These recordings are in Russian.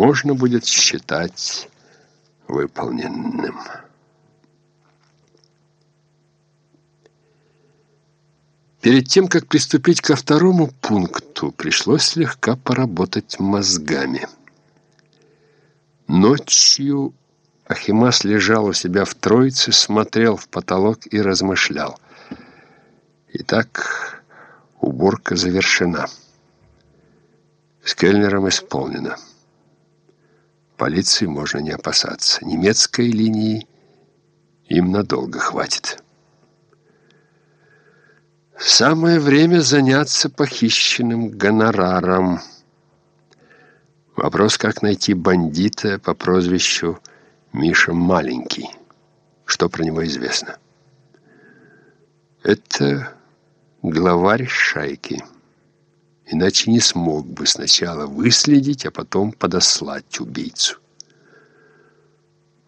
можно будет считать выполненным. Перед тем, как приступить ко второму пункту, пришлось слегка поработать мозгами. Ночью Ахимас лежал у себя в троице, смотрел в потолок и размышлял. Итак, уборка завершена. С Кельнером исполнено. Полиции можно не опасаться. Немецкой линии им надолго хватит. Самое время заняться похищенным гонораром. Вопрос, как найти бандита по прозвищу Миша Маленький. Что про него известно? Это главарь шайки. Иначе не смог бы сначала выследить, а потом подослать убийцу.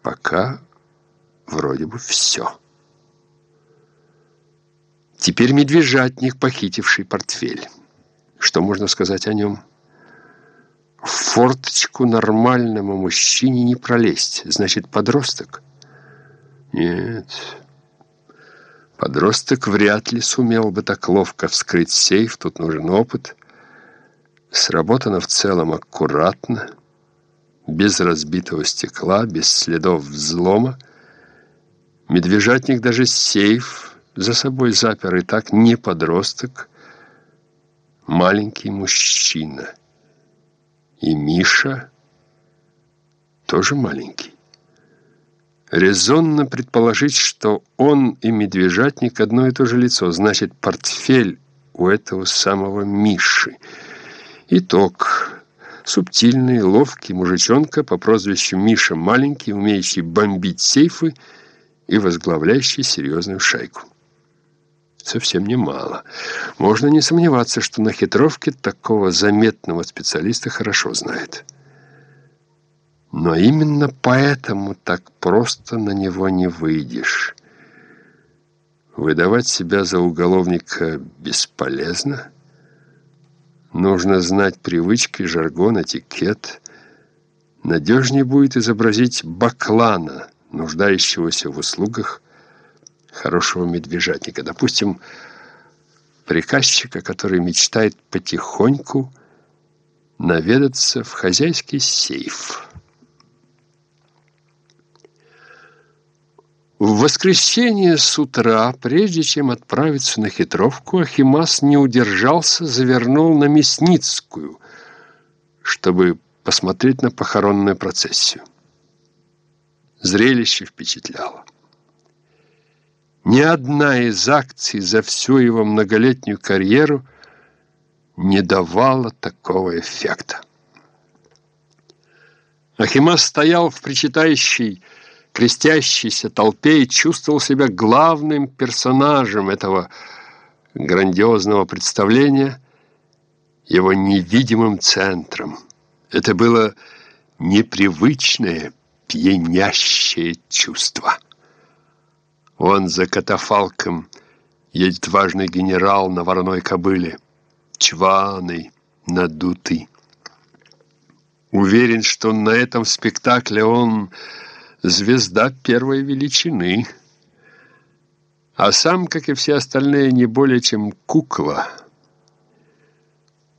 Пока вроде бы все. Теперь медвежатник, похитивший портфель. Что можно сказать о нем? В форточку нормальному мужчине не пролезть. Значит, подросток? Нет. Подросток вряд ли сумел бы так ловко вскрыть сейф. Тут нужен опыт. Сработано в целом аккуратно, без разбитого стекла, без следов взлома. Медвежатник даже сейф за собой запер и так не подросток, маленький мужчина. И Миша тоже маленький. Резонно предположить, что он и медвежатник одно и то же лицо, значит, портфель у этого самого Миши. Итог. Субтильный, ловкий мужичонка по прозвищу Миша Маленький, умеющий бомбить сейфы и возглавляющий серьезную шайку совсем немало. Можно не сомневаться, что на хитровке такого заметного специалиста хорошо знает. Но именно поэтому так просто на него не выйдешь. Выдавать себя за уголовника бесполезно. Нужно знать привычки, жаргон, этикет. Надежнее будет изобразить баклана, нуждающегося в услугах хорошего медвежатника. Допустим, приказчика, который мечтает потихоньку наведаться в хозяйский сейф. В воскресенье с утра, прежде чем отправиться на хитровку, Ахимас не удержался, завернул на Мясницкую, чтобы посмотреть на похоронную процессию. Зрелище впечатляло. Ни одна из акций за всю его многолетнюю карьеру не давала такого эффекта. Ахимас стоял в причитающей, крестящейся толпе и чувствовал себя главным персонажем этого грандиозного представления, его невидимым центром. Это было непривычное, пьянящее чувство. Вон за катафалком едет важный генерал на вороной кобыле, чваный, надутый. Уверен, что на этом спектакле он звезда первой величины, а сам, как и все остальные, не более чем кукла.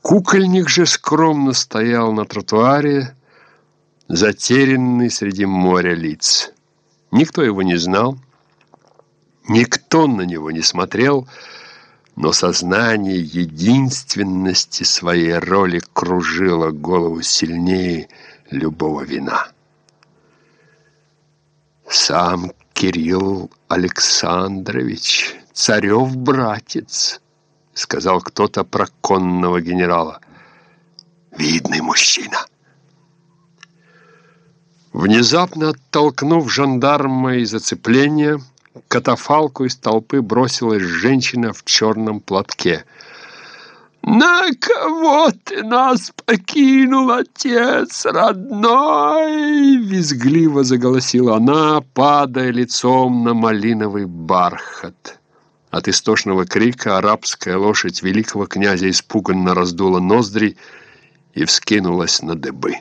Кукольник же скромно стоял на тротуаре, затерянный среди моря лиц. Никто его не знал, Никто на него не смотрел, но сознание единственности своей роли кружило голову сильнее любого вина. Сам Кирилл Александрович, царев братец, сказал кто-то про конного генерала. Видный мужчина. Внезапно оттолкнув жандарма из зацепления, катафалку из толпы бросилась женщина в черном платке. «На кого ты нас покинул, отец родной?» Визгливо заголосила она, падая лицом на малиновый бархат. От истошного крика арабская лошадь великого князя испуганно раздула ноздри и вскинулась на дыбы.